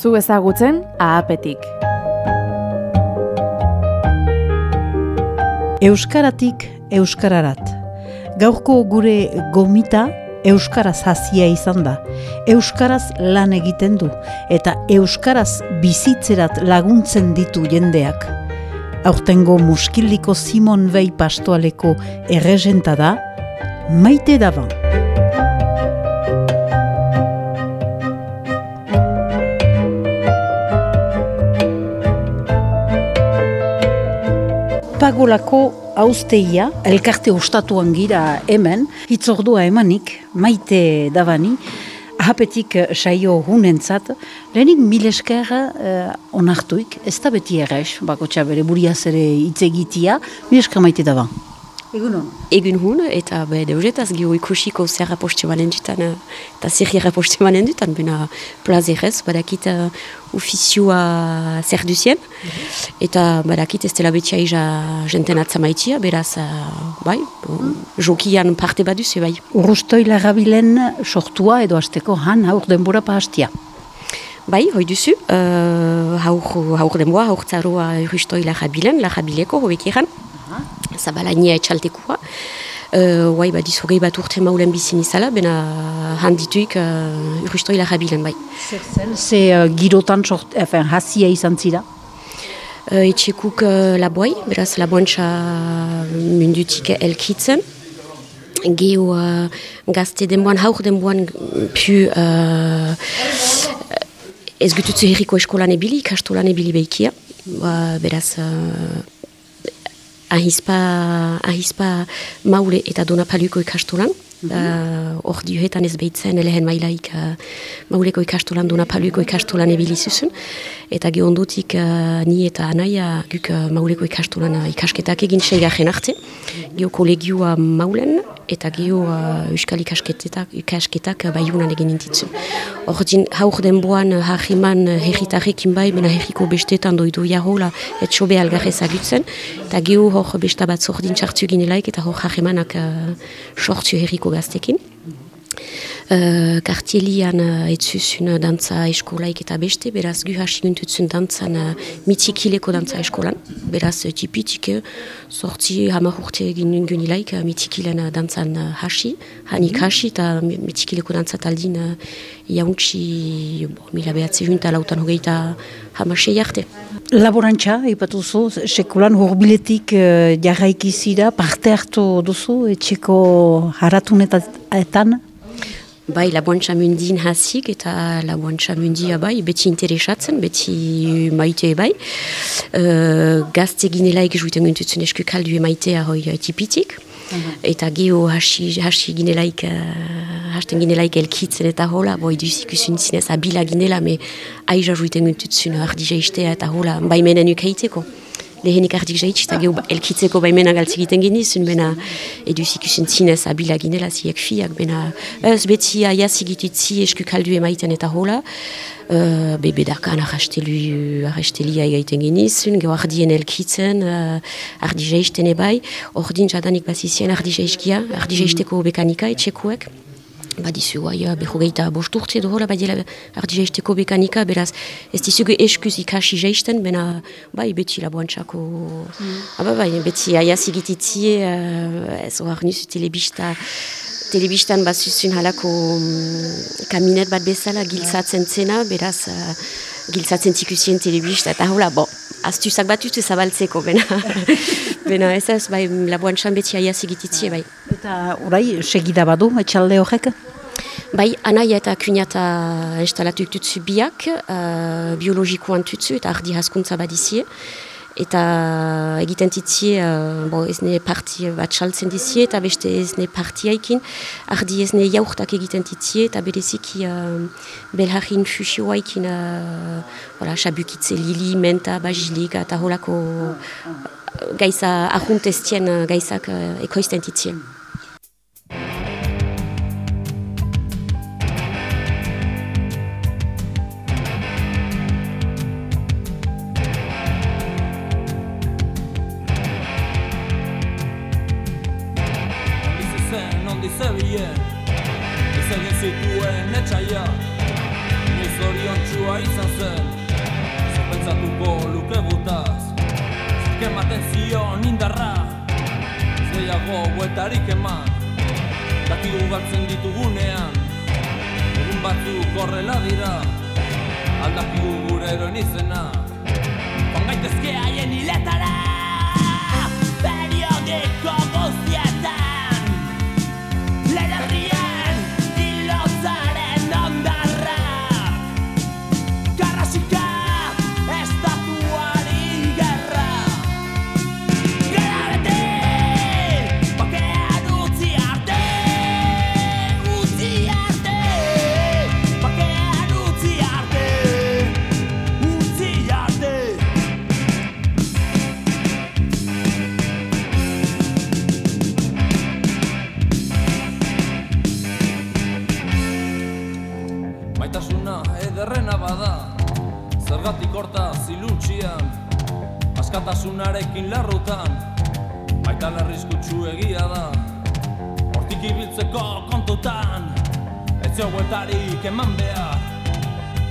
Zu ezagutzen ahapetik. Euskaratik euskararat. Gaurko gure gomita euskaraz hasia izan da. Euskaraz lan egiten du eta euskaraz bizitzerat laguntzen ditu jendeak. Aurtengo muskiliko Simon Vei pastoaleko errezenta da, maite daban. Pagolako hauzteia, elkarte ostatuan gira hemen, hitzordua emanik, maite dabani, ahapetik saio hunentzat, lehenik mil esker eh, onartuik, ez da beti errez, bako bere buriaz ere hitz egitia, mil esker maite daban. Egun Egun hon, eta be, deuretaz gio ikusiko zer raposte balen dutan, eta zer raposte balen dutan, bena plazerez, badakit uh, ofizioa zer duzien, eta badakit ez dela betia ija jenten atzamaitia, beraz, uh, bai, bon, jokian parte baduz, bai. Urrustoi lagabilen sortua edo azteko han haur denbora pahastia. Bai, hoi duzu, uh, haur, haur denboa, haur tzaroa urrustoi lagabilen, lagabileko, hobek zabalainia etxaltekoa. Uh, Guai, bat izogei bat urte maulen bizin izala, bena handituik uh, urrustoi lagabilen bai. Zer zen, ze uh, girotan sort, efen, hasia izan zira? Uh, etxekuk uh, laboai, beraz laboantxa mundutik elkitzen. Geo uh, gazte denboan, haur denboan, pu uh, ez gututzu herriko eskolan ebili, ikastolan ebili behikia. Uh, beraz, uh, ahispa, ahispa maule eta donapaluko ikastolan. Mhm. Uh, hor diohetan ez behitzen elehen mailaik uh, mauleko ikastolan donapaluko ikastolan ebilizuzun. Eta gehondotik uh, ni eta anaia guk uh, mauleko ikastolan uh, ikasketak egin seigarren arte. Mhm. Geo kolegioa maulen eta geho uh, euskal ikasketak, ikasketak uh, baiunan egin intitzu. Hor din, haur denboan uh, harriman uh, herritarrekin bai, bena herriko bestetan doidu jahola etxobe algarrez agutzen, eta geho hor besta bat zordin txartu ginelaik eta hor harrimanak uh, sortzu herriko gaztekin. Uh, kartielian uh, etzuzun dantza eskolaik eta beste, beraz gu hasi guntutzen dantzan uh, mitikileko dantza eskolan. Beraz uh, tipitik, uh, sortzi hamar urte egin gunilaik uh, mitikilen uh, dantzan uh, hasi, hanik mhm. hasi eta mitikileko dantza taldin uh, jauntzi mila behatze junta lautan hogeita hamasei arte. Laborantza, ipatuzu, sekulan horbiletik uh, jarraikizira, parte hartu duzu, etxeko haratunetan? Bai, laboantxa mundin hasik eta laboantxa mundia bai, beti interesatzen, beti maite bai. Uh, gazte ginelaik juiten guntutzen esku kaldu emaitea hoi tipitik. Eta geho hasi, hasi ginelaik, uh, hasten ginelaik elkitzen eta hola, boi duzik usun zinez abila ginela, me aiza juiten guntutzen ardija istea eta hola, bai menen ukaiteko lehenik ardik jaitsi, eta gehu elkitzeko baimena galtzegiten genizun, bena eduzik usen zinez abila ginela ziek fiak, bena ez beti aiaz egitutzi esku kaldu emaiten eta hola, uh, be bedarkan arrastelu, arrastelia egaiten genizun, gehu ardien elkitzen, uh, ardi jaisten ebai, ordin jadanik bazizien ardi jaizkia, ardi jaisteko bekanika etxekuek, badizu, bai, beho gehieta bost urte dohola, dela ardi jaisteko bekanika, beraz, ez dizugu eskuz ikasi jaisten, bena, bai, beti laboantxako, mm. aba, bai, beti aiaz egititzie, uh, ez hor nuzu telebista, telebistan bat zuzun halako um, kaminet bat bezala giltzatzen zena, beraz, uh, giltzatzen zikusien telebista, eta hola, bo, aztuzak bat uste zabaltzeko, bena, bena ez ez, bai, laboantxan beti aiaz egititzie, bai. Eta orai, segida badu, etxalde horrek? Bai, anaia eta kuñata instalatu tutsu biak, uh, biologikoan tutsu eta ardi haskuntza badizie. Eta egiten titzie, uh, bo, ez parti bat saltzen dizie, eta beste ez ne partiaikin. Ardi ez ne jaurtak egiten titzie, eta bereziki uh, belharin fusioaikin, uh, voilà, xabukitze lili, menta, bajilik, eta holako gaisa ahuntestien uh, gaisak uh, ekoizten titzien. Egin zituen etxaia Noiz zorion txua izan zen. Zerpentzatuko luke gutaz Zerke maten zion indarra Zeiago bueltarik eman. Dakigu galtzen ditugunean Egun batzuk horrela dira. Aldakigu gure eroen izena Ongaitezke haien hiletara Periodiko guztietan Askatasunarekin larrutan Baita larrizkutsu egia da. Hortik ibiltzeko kontutan Ez zio bueltarik eman behar.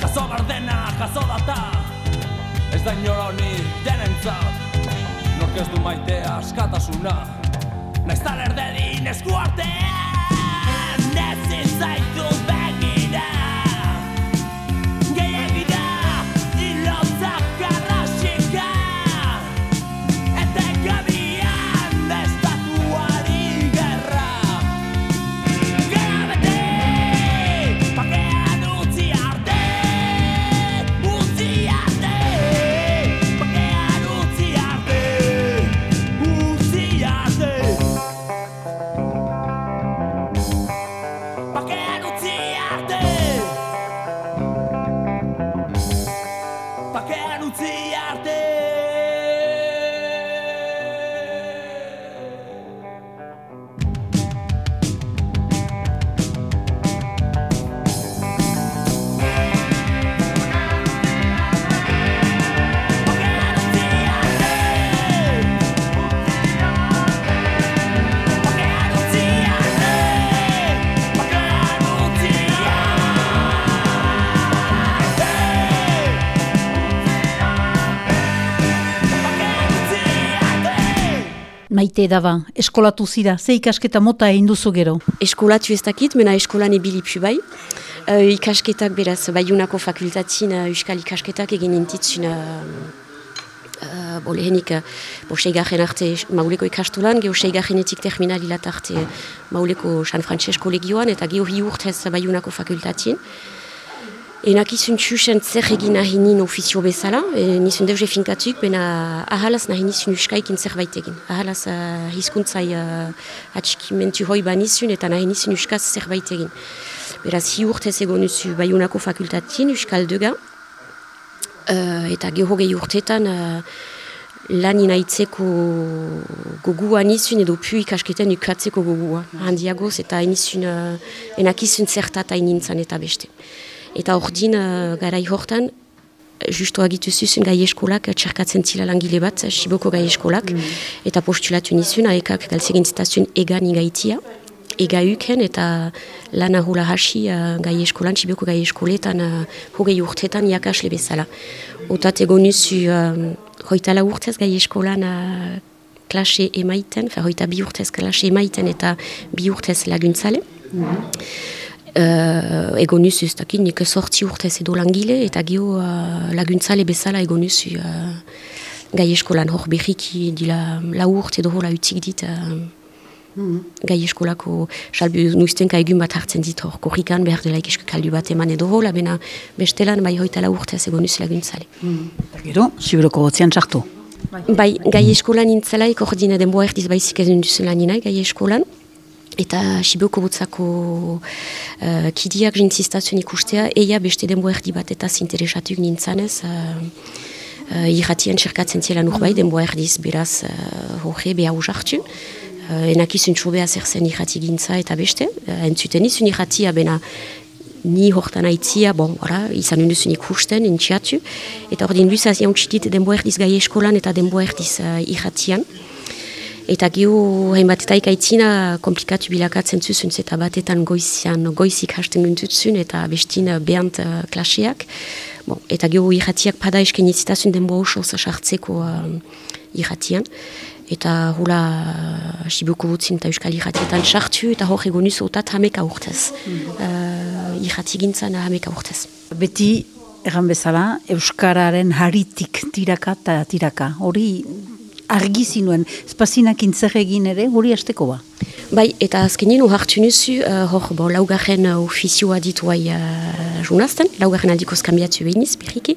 Jaso bardena, jaso data Ez da inoronik denentzat. Nork ez du maitea askatasuna Naiz taler dedin esku artean Maite daba, eskolatu zira, ze ikasketa mota egin duzu gero. Eskolatu ez dakit, mena eskolan ibili pu bai. Uh, ikasketak beraz, baiunako fakultatin uh, euskal ikasketak egin intitzun uh, uh, bo lehenik uh, bo seigarren arte mauleko ikastolan, geho seigarrenetik terminalilat arte mauleko San Francesco legioan, eta geho hi urtez baiunako fakultatin. Enak izun txusen zer egin nahi nin ofizio bezala, e, nizun deuze finkatuk, bena ahalaz nahi nizun uskaikin zerbait egin. Ahalaz uh, hizkuntzai uh, atxikimentu hoi ba nizun eta nahi nizun uskaz zerbait egin. Beraz, hi urtez egon uzu baiunako fakultatin, uskal duga, uh, eta geho gehi urtetan uh, lan inaitzeko gogua nizun edo pu ikasketan ukatzeko gogua. Handiagoz eta nizun uh, enakizun zertata inintzan eta beste. Eta ordin uh, garai hortan, justo agitu zuzun gai eskolak txerkatzen zila langile bat, Siboko gai eskolak, eta postulatu nizun, aekak galtzegin zitazun egan igaitia, ega uken eta lan ahula hasi uh, gai eskolan, Siboko gai eskoletan, uh, hogei urtetan iakasle bezala. Otat egon nuzu uh, hoitala urtez gai eskolan uh, klase emaiten, fer hoita bi urtez klase emaiten eta bi urtez laguntzale. Uh, egonuz ez dakit, sortzi urtez edo langile, eta geho uh, laguntzale bezala egonuz uh, gai eskolan hor berriki dila la urte edo hola utzik dit uh, gai eskolako salbi nuiztenka egun bat hartzen dit hor korrikan behar dela kaldu bat eman edo hola, bena bestelan bai hoita la urtez egonuz laguntzale. Eta gero, Sibiroko gotzian txartu. Bai, gai eskolan nintzelaik ordine denboa erdiz baizik ez duzen laninaik gai eskolan. Eta Siboko butzako uh, kidiak jintzistazioen ikustea, eia beste denbo erdi bat eta zinteresatuk nintzanez, uh, uh, irratien txerkatzen zela nurbai denbo erdiz, beraz, uh, horre beha usartu. Uh, enakizun txobea zer zen irrati gintza eta beste, uh, entzuten izun irratia bena ni hortan aitzia, bon, voilà, izan unduzun ikusten, entxiatu, eta ordin luzaz jauntxitit denbo erdiz gai eskolan eta denbo erdiz uh, irratian. Eta geho hainbatetaik aitzina komplikatu bilakatzen zuzun, eta batetan goizian goizik hasten guntutzun, eta bestin behant uh, klaseak. Bon, eta geho irratiak pada esken izitazun denbo oso sartzeko uh, irratian. Eta hula uh, Sibuko butzin eta Euskal Irratietan sartu, eta hor egonuz otat hameka urtez. Mm. Uh, irrati gintzen hameka urtez. Beti, erran bezala, Euskararen haritik tiraka eta tiraka. Hori argi zinuen, espazinak intzer egin ere, hori asteko ba. Bai, eta azkenin hartu nuzu, uh, hor, bo, laugarren uh, ofizioa ditu hai uh, junazten, laugarren aldiko skambiatu behiniz, berriki,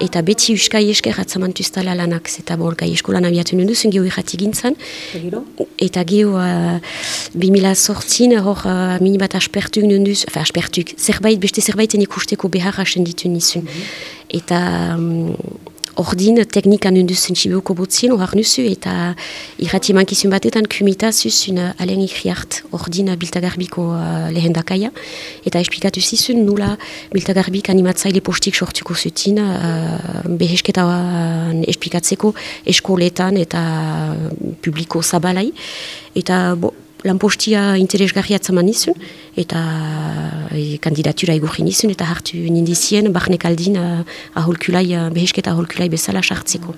eta beti uskai esker atzamantuztala lanak, eta bo, gai eskolan abiatu nunduzun, geho irrati gintzen, eta geho uh, 2000 sortzin, hor, uh, mini bat aspertuk nunduz, enfin, aspertuk, zerbait, beste zerbaiten ikusteko behar hasen ditu nizun. Eta... Um, ordin teknikan unduzen txibuko botzien, hor nuzu, eta irrati mankizun batetan kumitazuz un alen ikriart ordin biltagarbiko uh, lehendakaia, eta esplikatu zizun nula biltagarbik animatzaile postik sortuko zutin, uh, behesketa uh, esplikatzeko eskoletan eta publiko zabalai, eta bo, lanpostia interesgarri atzaman nizun, eta e, kandidatura egurri nizun, eta hartu nindizien, barnek aldin uh, aholkulai, uh, behesketa aholkulai bezala sartzeko.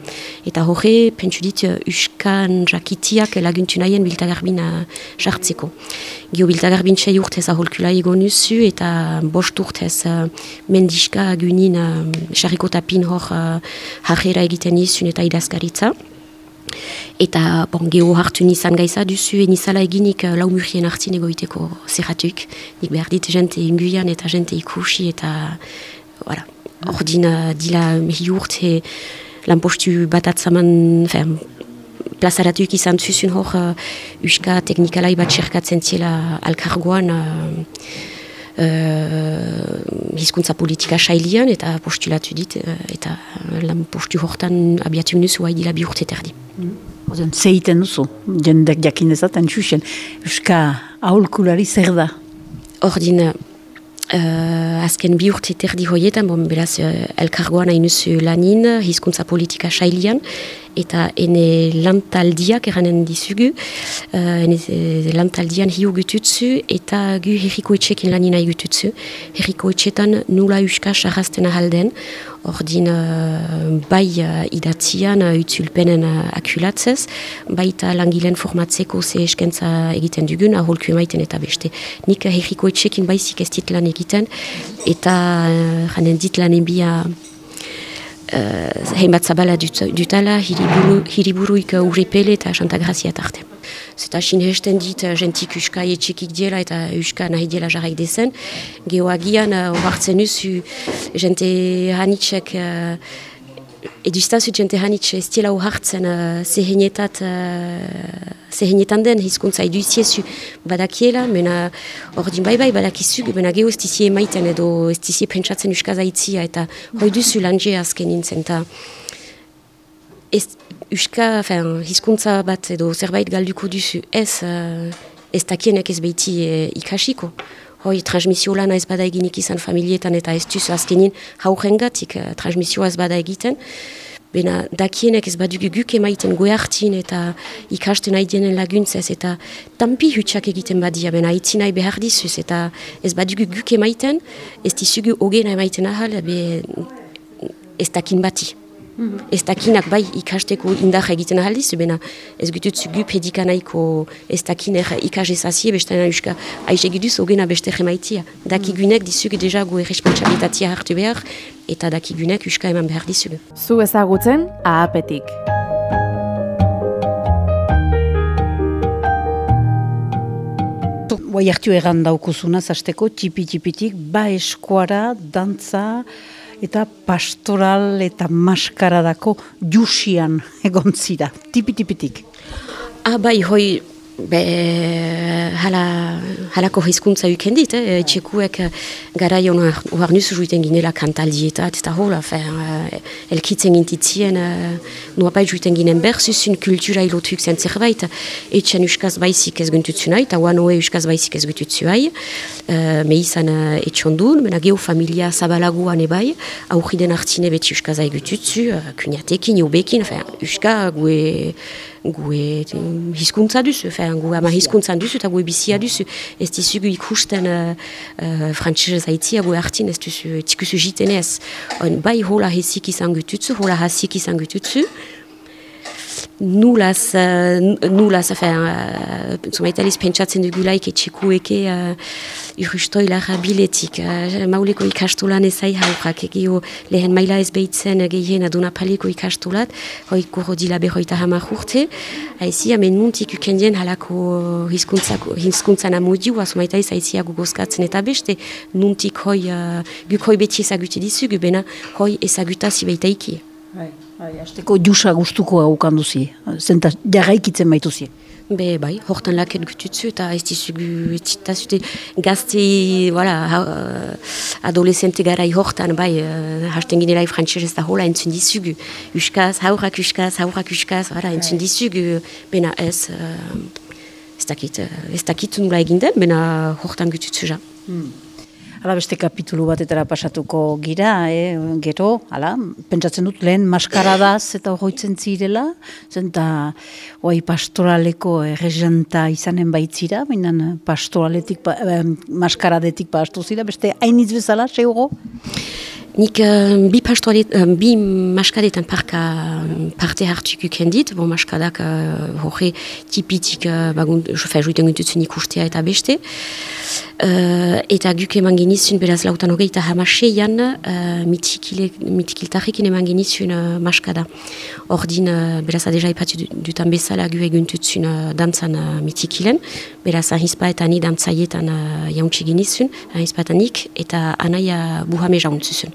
Eta horre, pentsu dit, uh, uskan jakitiak laguntu nahien biltagarbin uh, sartzeko. Gio biltagarbin txai urtez aholkulai egon nuzu, eta bost urtez uh, mendiska gunin uh, tapin hor uh, jarrera egiten nizun eta idazkaritza. Eta bon, geho hartu nizan gaiza duzu, nizala eginik uh, lau murien hartzin egoiteko zerratuk. Nik behar dit jente inguian eta jente ikusi eta voilà. ordin uh, dila mehi urte lanpostu bat atzaman, fer, plazaratuk izan zuzun hor uh, uska teknikalai bat txerkatzen ziela alkargoan uh, uh, hizkuntza politika sailian eta postulatu dit uh, eta lan postu hortan abiatu nuzu haidila bi urte terdi. Ozen, zeiten duzu, jendek jakin ezaten txusen, Euska aholkulari zer da? Ordin, uh, azken bi urte terdi hoietan, bon, beraz, uh, elkargoan hain nuzu lanin, hizkuntza politika sailian, eta ene lantaldiak eranen dizugu, uh, ene eh, lantaldian hiu gututzu, eta gu herriko etxekin lanina gututzu. Herriko etxetan nula uska sarrazten ahalden, ordin uh, bai uh, idatzian uh, utzulpenen uh, akulatzez, baita langileen formatzeko ze eskentza egiten dugun, aholku emaiten eta beste. Nik uh, herriko etxekin baizik ez dit lan egiten, eta uh, janen dit lan ebia uh, heimbat zabala dut, dutala hiriburu, hiriburuik uh, urrepele eta Santa Grazia tarte. Zeta sin hesten dit uh, jentik uska etxekik diela eta uska nahi diela jarraik dezen. Geoagian uh, ohartzen usu jente hanitxek uh, edustazut jente hanitxe ez diela ohartzen uh, zehenetat uh, zehenetan den hizkuntza eduziezu badakiela, mena ordin bai bai badakizu, mena geho ez dizie emaiten edo ez dizie pentsatzen uskaz aitzia eta hoi duzu lanje azken nintzen eta ez uska, fin, hizkuntza bat edo zerbait galduko duzu ez uh, ez dakienek ez behiti uh, ikasiko. Hoi, transmisio lana ez bada eginik izan familietan eta ez duzu azkenin haurengatik uh, transmisioa ez bada egiten. Bena dakienek ez badugu guk emaiten goeartin eta ikasten haidienen laguntzez eta tampi hutsak egiten badia, bena nahi behar dizuz eta ez badugu guk emaiten, ez dizugu ogena emaiten ahal, be ez dakin bati. Ez dakinak bai ikasteko indar egiten ahaldiz, bena ez gutut gu pedikanaiko ez dakinek ikasezazie, beste na euska aiz egiduz ogena beste remaitia. Dakigunek dizugu deja gu erresponsabilitatea hartu behar, eta dakigunek euska eman behar dizugu. Zu ezagutzen, ahapetik. Guai hartu erran daukuzuna, zasteko, tipi-tipitik, ba eskuara, dantza, eta pastoral eta maskaradako jusian egon zira, tipi-tipitik. Ah, bai, hoi, be, hala, halako hizkuntza uken dit, eh? etxekuek garai hona ohar nuzu juiten ginela kantaldietat, eta hola, fer, uh, elkitzen gintitzien, uh, nuapait juiten ginen berzuzun kultura ilotuk zen zerbait, etxen uskaz baizik ez guntutzu nahi, eta oan hoe uskaz baizik ez guntutzu nahi, uh, me izan uh, etxondun, mena geho familia zabalaguan ebai, aurriden hartine beti uskaz aigututzu, uh, kuniatekin, jobekin, fer, uska gue gu e, hizkuntza duzu, fe, gu ama hizkuntzan duzu eta gu e bizia duzu. Ez dizugu ikusten uh, uh, frantzesez aitzia gu hartin ez duzu, tikuzu jitenez. On, bai hola hesik izan gututzu, hola hasik izan gututzu, nulaz, uh, nulaz, enfin, uh, zumaitaliz pentsatzen dugulaik etxekueke uh, urrustoi larra biletik. Uh, mauleko ikastolan ezai haurrak, egio lehen maila ez behitzen gehien adunapaliko ikastolat, hoi kurro dila berroita hamar urte, haizi, hemen nuntik ukendien halako hizkuntzan amodiua, zumaitaliz haizia gugozkatzen eta beste, nuntik hoi, uh, guk hoi beti ezagutu dizugu, bena hoi ezagutazi behitaiki. Bai, bai, azteko jusa gustuko haukan duzi, zenta jarraikitzen baituzi. Be, bai, hortan laket gututzu eta ez dizugu, ez ditazute gazte, voilà, uh, adolescente garai hortan, bai, uh, hasten ginelai frantxez ez da hola entzun dizugu. Euskaz, haurrak euskaz, haurrak euskaz, voilà, entzun dizugu, bena ez, uh, ez dakit, ez dakit nula eginden, bena hortan gututzu ja. Hala beste kapitulu batetara pasatuko gira, eh, gero, hala, pentsatzen dut lehen maskaradaz eta horroitzen zirela, zenta oai pastoraleko errezenta izanen baitzira, baina pastoraletik, pa, maskaradetik pastu zira, beste hainitz bezala, seugo? Nik uh, bi, pastoalet, uh, bi maskadetan parka parte hartuko kendit, bon maskadak uh, horre tipitik uh, bagun, jofa joiten gututzen ikustea eta beste. Uh, eta guk eman genizun, beraz lautan hogeita hamaseian, uh, mitikiltarrekin eman genizun uh, maskada. Ordin, uh, beraz adeja ipatu dutan bezala gu eguntutzun uh, dantzan uh, mitikilen, beraz ahizpa eta ni dantzaietan uh, jauntsi genizun, ahizpa eta nik, eta anaia buhame jauntzuzun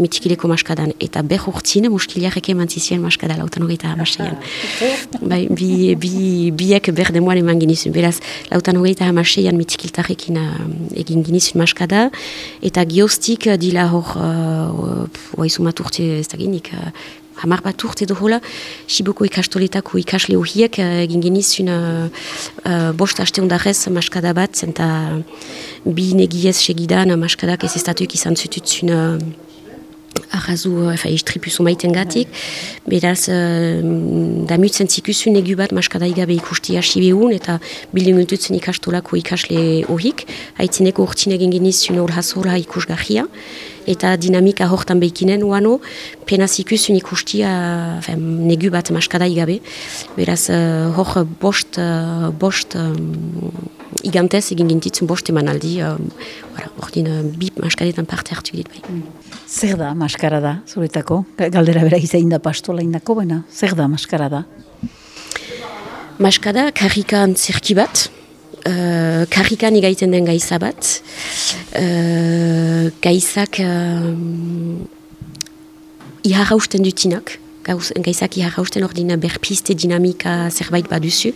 mitikileko maskadan, eta ber urtzin muskiliarek eman zizien maskada lautan hogeita hamaseian. bai, bi, bi, biek ber demoan eman genizun, beraz lautan hogeita hamaseian mitikiltarrekin uh, egin genizun maskada, eta gioztik uh, dila hor, uh, oaizumat urte ez da genik, uh, hamar bat urte dohola, Siboko ikastoletako ikasle horiek uh, egin genizun uh, uh, bost haste ondarrez maskada bat, zenta bi negiez segidan maskadak ez estatuik izan zututzun uh, arrazu, efa, istripuzu maiten gatik, beraz, uh, damutzen zikusun egu bat maskada igabe ikusti hasi behun, eta bildungututzen ikastolako ikasle horik, haitzeneko urtsin egin genizun hor hasola ikusgarria, eta dinamika hortan behikinen uano, penaz ikusun ikustia fe, negu bat maskada igabe, beraz, uh, hor bost, uh, bost um, igantez egin gintitzen bost emanaldi, uh, ordin uh, bi maskadetan parte hartu dit bai. Zer da maskarada, zuretako? Galdera bera izain da pastola indako, baina zer da maskarada? Maskada, karrikan zerki bat, uh, karrikan igaiten den gaiza bat, uh, gaizak uh, iharrausten dutinak, gauz, gaizak iharrausten ordina berpiste dinamika zerbait baduzu,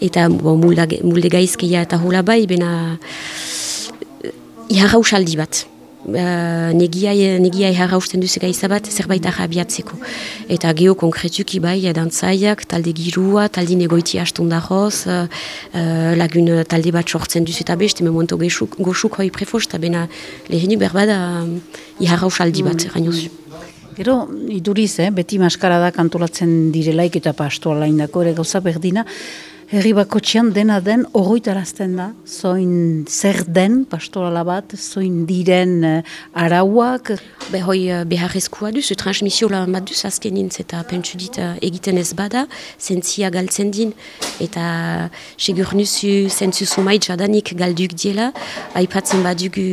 eta bo, mulda, mulde gaizkeia eta hola bai, bena iharrausaldi bat. Uh, negiai, negiai harrausten duzu gaiza bat zerbait ahabiatzeko. Eta geho konkretuki bai, dantzaiak, talde girua, talde negoiti astundaroz, uh, uh, lagun talde bat sortzen duzu eta beste, memento goxuk hoi prefosta, bena lehenik berbada um, iharrausaldi bat, mm. rainozu. Gero, iduriz, eh, beti maskarada kantolatzen direlaik eta pastoala indako, ere gauza berdina, Herri bakotxean dena den horroitarazten da, zoin zer den pastorala bat, zoin diren uh, arauak. Behoi uh, beharrezkoa duzu, transmisio lan bat duz azkenin, eta pentsu dit uh, egiten ez bada, zentzia galtzen din, eta segur nuzu zentzu sumait jadanik galduk diela, aipatzen badugu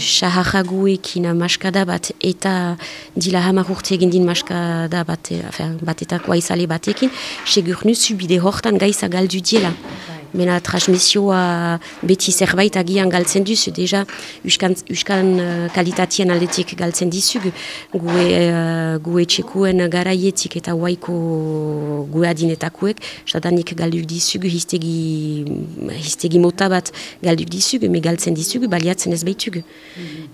saharraguekin maskada bat, eta dila hamar urte egin din maskada bat, batetako aizale batekin, segur nuzu bide hortan gaiza galdu diela. Mena transmisioa beti zerbait agian galtzen duzu, deja uskan, uskan uh, kalitatien aldetik galtzen dizug, gue, uh, gue txekuen garaietik eta waiko gue adinetakuek, sadanik galduk dizug, histegi, histegi mota bat galduk dizug, me galtzen dizug, baliatzen ez behitug.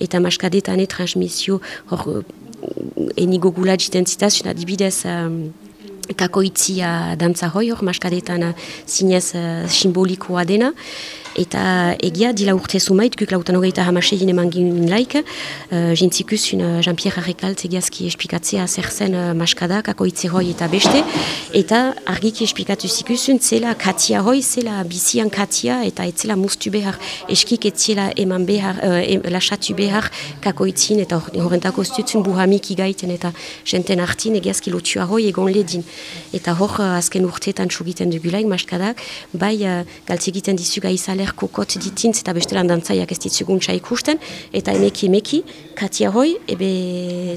Eta maskadetane transmisio, hor, enigo gula jiten zitazun adibidez, um, kakoitzia dantza hoi hor, maskadetan zinez simbolikoa dena, Eta egia, dila urte zumait, guk lautan hogeita hamasegin eman ginen laik, uh, jintzikusun uh, Jean-Pierre Arrekalt egiazki espikatzea zer zen uh, maskadak, ako hoi eta beste, eta argiki espikatu zikusun, zela katia hoi, zela bizian katia, eta etzela mustu behar, eskik etzela eman behar, uh, em, lasatu behar, kako itzin, eta horrentako stutzen buhamik igaiten, eta jenten hartin egiazki lotua hoi egon ledin. Eta hor, uh, azken urteetan txugiten dugulaik maskadak, bai uh, galtzegiten dizu gaizaler kokot ditintz eta bestelan dantzaiak ez ditzuguntza ikusten, eta emeki emeki, katia hoi, ebe, e,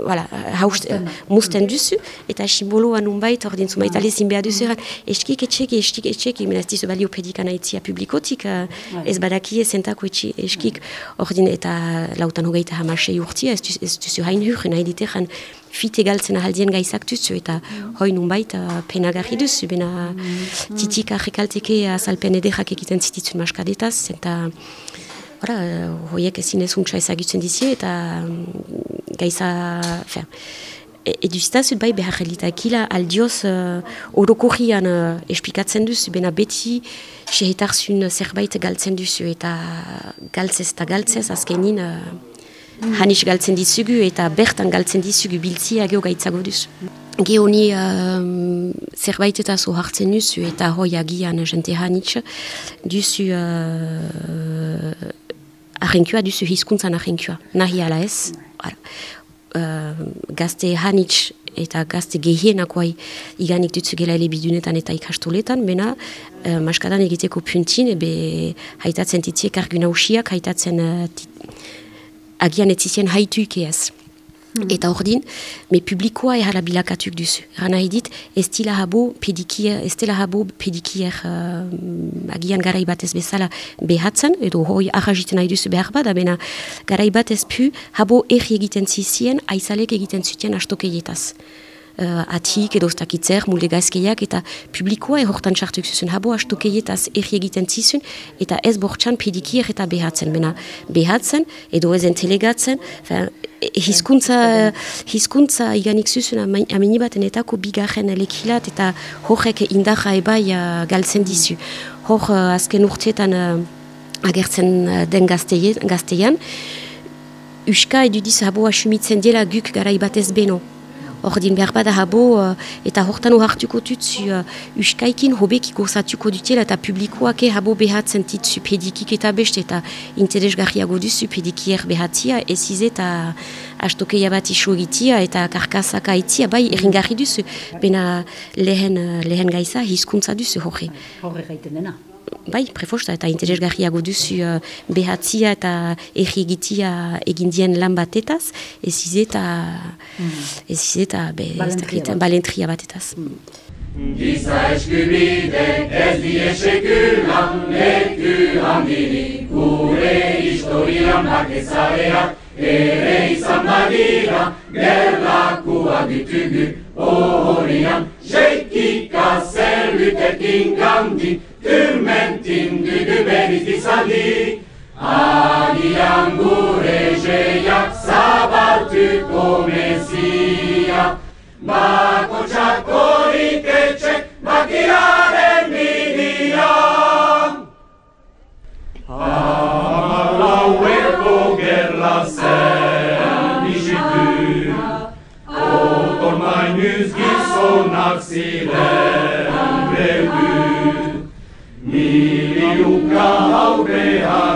voilà, haust, musten duzu, eta simboloa nunbait, ordin zumait alezin behar duzu, eran, eskik etxeki, eskik etxeki, men ez dizu balio pedikana itzia publikotik, uh, ez badaki ezentako etxi eskik, ordin eta lautan hogeita hamasei urtia, ez, du- ez duzu hain hur, nahi ditean, fit egaltzen ahaldien gaizak duzu, eta hoi nunbait uh, penagarri duzu, bena titik arrekalteke azalpen ederrak egiten zititzun maskadetaz, eta Hora, eh, horiek ezin ez untsa ezagutzen dizie eta mm, gaiza, fer, e- eduzitazut bai behar elitakila aldioz uh, orokorrian uh, espikatzen duzu, bena beti sehetarzun zerbait galtzen duzu eta galtzez eta galtzez azkenin uh, hanis galtzen dizugu eta bertan galtzen dizugu biltzia geho gaitzago duzu. Ge honi um, zerbait eta zo hartzen duzu eta hoi agian jente hanitz duzu uh, ahenkua duzu hizkuntzan ahenkua, nahi ala ez. Uh, gazte hanitz eta gazte gehienak guai iganik dutzu gela elebidunetan eta ikastoletan, bena uh, maskadan egiteko puntin, ebe haitatzen titziek argu nausiak, haitatzen uh, agian etzizien haituik ez. Eta ordin, me publikoa erra bilakatuk duzu. Rana edit, ez dila habo pedikier, ez dela habo pedikier uh, agian garai batez bezala behatzen, edo hoi arrajiten nahi duzu behar bada, bena garai batez pu habo erri egiten zizien, aizalek egiten zuten astokeietaz. Uh, atik edo mulde gaizkeiak, eta publikoa erhortan txartuk zuzun, habo astokeietaz erri egiten zizun, eta ez bortxan pedikier eta behatzen, bena behatzen, edo ez entelegatzen, fin, hizkuntza, hizkuntza iganik zuzun ameni baten etako bigarren lekilat eta horrek indarra ebai uh, galtzen dizu. Hor uh, azken urteetan uh, agertzen uh, den gazteien, gazteian, Euska edudiz habo asumitzen dela guk garai batez beno. Ordin behar bada habo uh, eta hortan hartuko tutzu uh, Euskaikin hobeki gozatuko dutela eta publikoak habo behatzen titzu pedikik eta beste eta interesgarriago duzu pedikier behatzia ez ize eta astokeia bat iso egitia eta karkasaka itzia bai erringarri duzu. Bena lehen, uh, lehen gaiza hizkuntza duzu horre. Horre gaiten dena. Bai, prefosta eta interesgarriago duzu uh, behatzia eta erri egitia egindien lan batetaz, ez ize eta ez ize eta be, Balentria balentria batetaz. Giza eskubidek ez die sekulan leku handirik Gure historian bakezareak ere izan badira Gerlakua ditugu ohorian Jeikika zerlutekin gandi Turmentin dugu beriz izaldi Agian gure jeiak zabaltuko mesia Bako txakorik etxek bakiaren bidian. alla säännisytyy. Outon lain nyskis onnaksi lämreytyy. Miiliukka haudea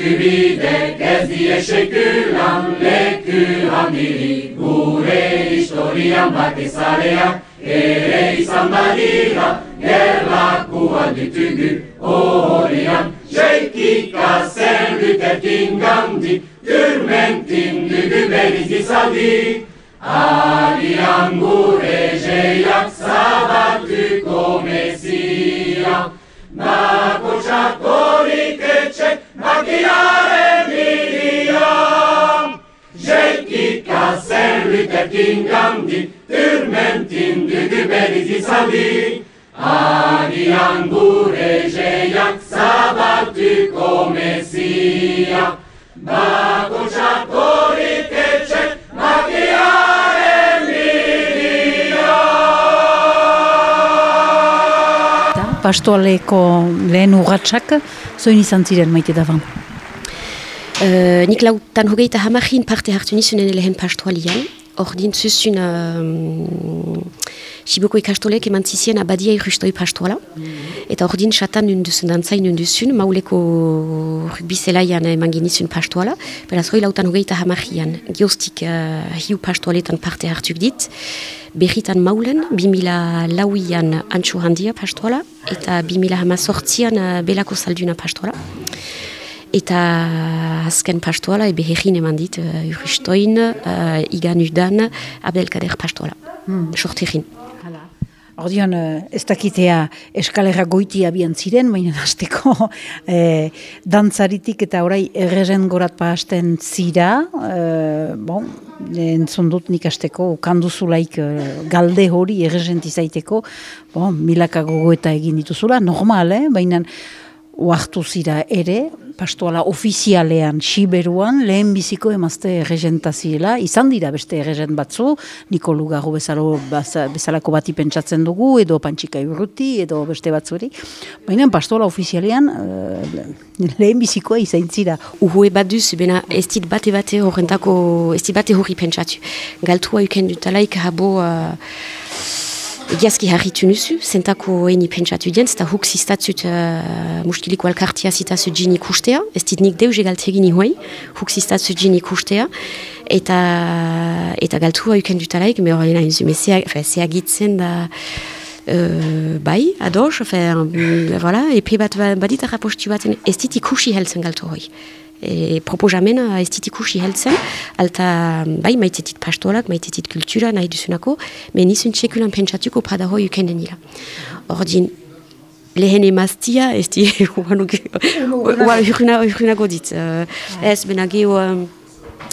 Giza eskubidek ez die sekulan leku handirik, Gure historian bakezaleak ere izan badira, gerlakua ditugu horian. Jeikika zen lutekin gandi, turmentin dugu beriz izaldi. Agian gure jeiak zabatuko mesia, Nako txakorik etxe, makiaren irian. Jeikika zen lutekin gandi, turmentin dugu beriz izaldi. Agian gure jeiak zabatuko mesia, Nako txakorik etxe, makiaren irian. Eta pastoaleko lehen urratsak, zoin izan ziren maite daban. Uh, nik lautan hogeita hamarin parte hartu nizunen lehen pastoalian. Hor dintzuzun uh, Siboko ikastolek eman zizien abadia irrustoi pastoala. Eta hor din chatan nunduzun, dantzain nunduzun, mauleko rugbizelaian eman genizun pastoala. Beraz hoi lautan hogeita hamarian, geostik uh, hiu pastoaletan parte hartuk dit. Berritan maulen, 2000 lauian antxo handia pastoala, eta 2000 hamazortzian uh, belako salduna pastoala. Eta azken pastoala, ebe herrin eman dit, uh, urristoin, uh, igan udan, abdelkader pastoala. Hmm. Sorterin. Ordion, ez dakitea eskalera goiti abian ziren, baina azteko e, dantzaritik eta orai errezen gorat pahasten zira, e, bon, entzun dut nik azteko, kanduzulaik e, galde hori errezen tizaiteko, bon, milaka gogoeta egin dituzula, normal, eh? baina oartu zira ere, pastoala ofizialean, siberuan, lehen biziko emazte erregentaziela, izan dira beste erregent batzu, Niko Lugarro bezalo, bezalako bati pentsatzen dugu, edo Pantxika Urruti, edo beste batzuri, baina pastoala ofizialean uh, lehen bizikoa izan zira. Uhue bat duz, bena ez dit bate bate horrentako, ez dit bate horri pentsatu. Galtua uken dutalaik habo... Uh, Egiazki harritu nuzu, zentako eni pentsatu dien, zeta huk ziztatzut uh, mustiliko alkartia zitazu djin ikustea, ez dit nik deus egaltegin ihuai, huk ziztatzut djin ikustea, eta, eta galtua uken dutalaik, me hori nahi zume zeagitzen da, uh, bai, ados, fe, uh, voilà, epe bat badit arrapostu baten, ez dit ikusi helzen galtu hoi e, proposamen ez ditikusi heltzen, alta bai maitetit pastolak, maitetit kultura nahi duzunako, men nizun txekulan pentsatuko prada hoi uken denila. Ordin, lehen emaztia, ez di, hurrunako dit. Uh, ez, bena geho, um,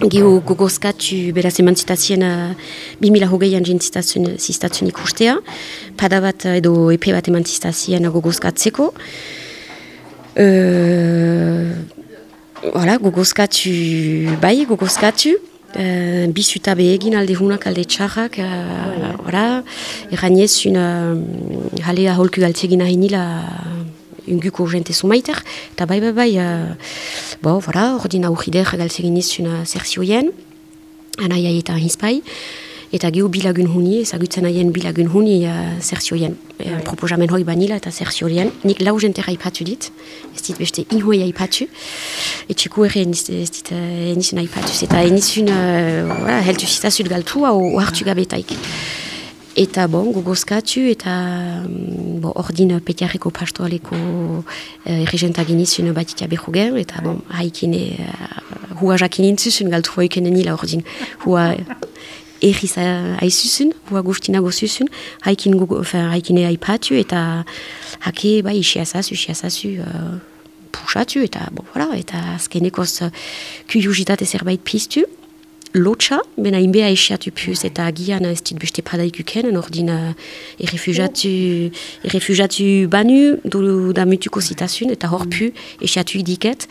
geho gogozkatu, beraz emantzitazien uh, 2000 hogeian ziztatzen ikustea, pada bat edo epe bat emantzitazien gogozkatzeko. Uh, Voilà, gogozkatu, bai, gogozkatu, uh, bisuta behegin alde hunak alde txarrak, uh, voilà, errainez un uh, halea holku galtzegin ahinila unguko jente sumaiter, eta bai, bai, bai, uh, bo, voilà, ordina urrider galtzegin izun zerzioien, anaia eta hizpai, eta gehu bilagun huni, ezagutzen haien bilagun huni uh, zerzioien. Uh, proposamen hoi banila eta zerzioien. Nik lau jentera ipatu dit, ez dit beste inhoi ipatu. Etxeko ere ez dit enizun ipatu. Eta enizun uh, heltu zitazut galtu hau hartu gabetaik. Eta bon, gogozkatu eta bon, ordin petiareko pastoaleko uh, erregentagin izun batitia behugen. Eta bon, haikine, uh, hua jakin intzuzun galtu hoi nila ordin. Hua erriz haizuzun, hua guztinago zuzun, haikin, haikine haipatu eta hake bai isiazazu, isiazazu uh, pusatu eta bon, voilà, eta azkenekoz uh, kujuzitate zerbait piztu, lotxa, bena inbea esiatu puz eta agian ez dit beste pradaik uken, ordin uh, errefugiatu, errefugiatu banu du da mutuko zitazun eta hor pu esiatu idiket,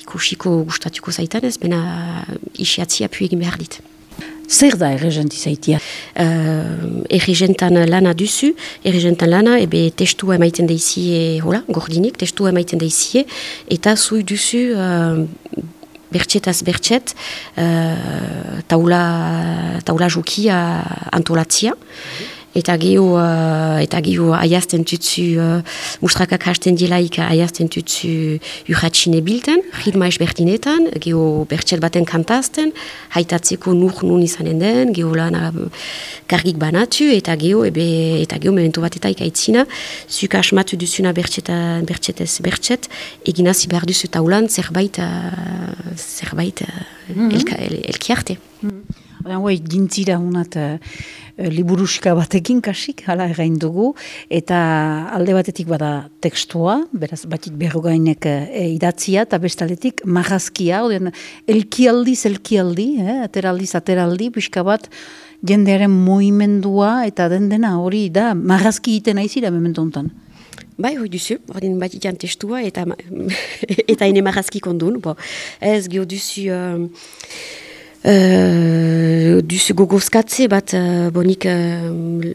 ikusiko gustatuko zaitan ez, bena isiatzia pu egin behar dit. Zer da erregent izaitia? Uh, erregentan lana duzu, erregentan lana, ebe testua emaiten daizie, hola, gordinik, testua emaiten daizie, eta zui duzu uh, bertxetaz bertxet, uh, taula, taula jukia antolatzia, eta geho, uh, eta geho aiazten tutsu, uh, mustrakak hasten dielaik aiazten tutsu urratxine bilten, ritma esbertinetan, geho bertxel baten kantazten, haitatzeko nur nun izanen den, geho lan kargik banatu, eta geho, ebe, eta geho mementu bat eta ikaitzina, zuk asmatu duzuna bertxeta, bertxetez bertxet, egina behar duzu taulan zerbait, uh, zerbait uh, mm -hmm. elka, el, elkiarte. Mm -hmm. Hoi, dintzira hunat uh, liburuska batekin kasik, hala errain dugu, eta alde batetik bada tekstua, beraz batik berrogainek uh, idatzia, eta bestaletik marrazkia, oden, elkialdiz, elkialdi, eh, ateraldiz, ateraldi, pixka bat, jendearen moimendua, eta den dena hori da, marrazki iten aizira, mementu honetan. Bai, hoi duzu, ordin bat ikan testua, eta, eta ene marrazki kondun, bo, ez gio duzu... Uh, Uh, duzu gogozkatze bat uh, bonik uh,